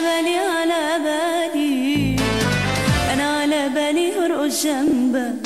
بالي على بالي. أنا على بالي هرقص جنبك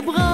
بغار